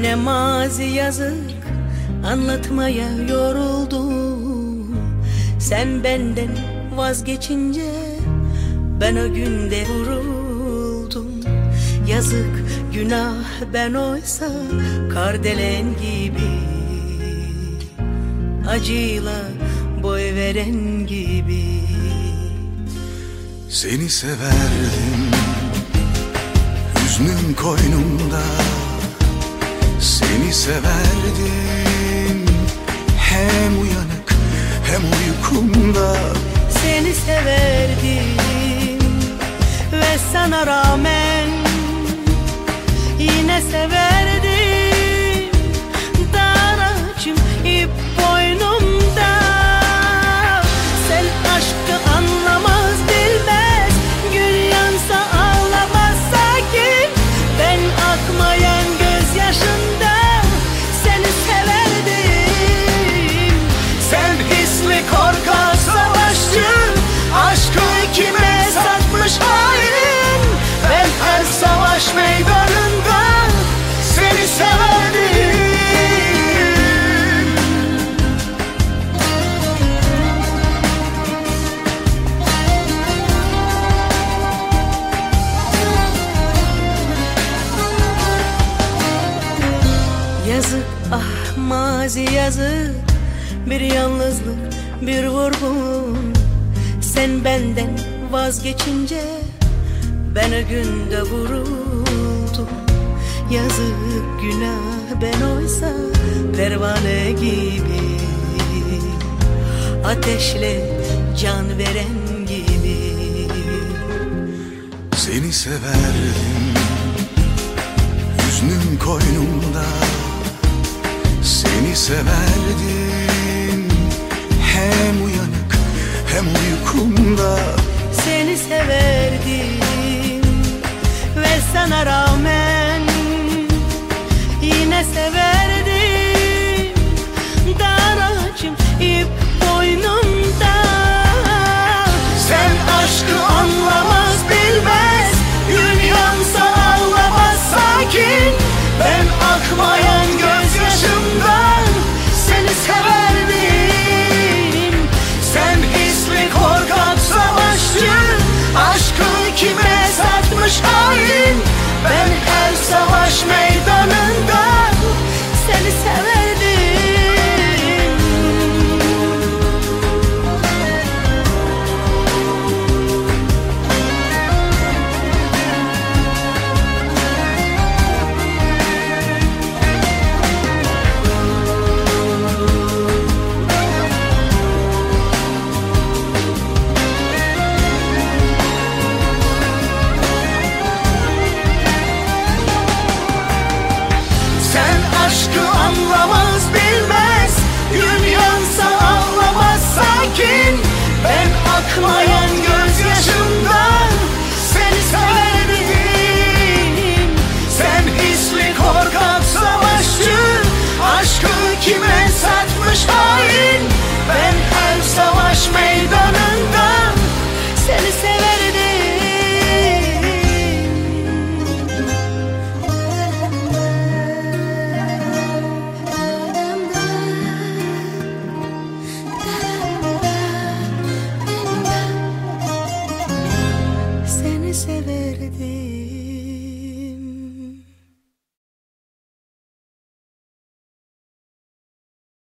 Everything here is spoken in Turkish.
Ne mazi yazık. Anlatmaya yoruldum. Sen benden vazgeçince ben o günde vuruldum. Yazık günah ben oysa kardelen gibi. Acıyla boy veren gibi. Seni severdim Hüznüm koynumda Severdim Hem uyanık hem uykumda. Seni severdim ve sana rağmen yine severdim korkak savaşçı. Aşkı kime satmış hain? Ben her savaş meydanında Seni severdim Yazık ah mazi yazık. Bir yalnızlık bir vurgun. Sen benden vazgeçince Ben o günde vuruldum. Yazık günah ben oysa Pervane gibi. Ateşle can veren gibi. Seni severdim Hüznüm koynumda. Seni severdim Ben akmayan gözyaşımdan Seni severdim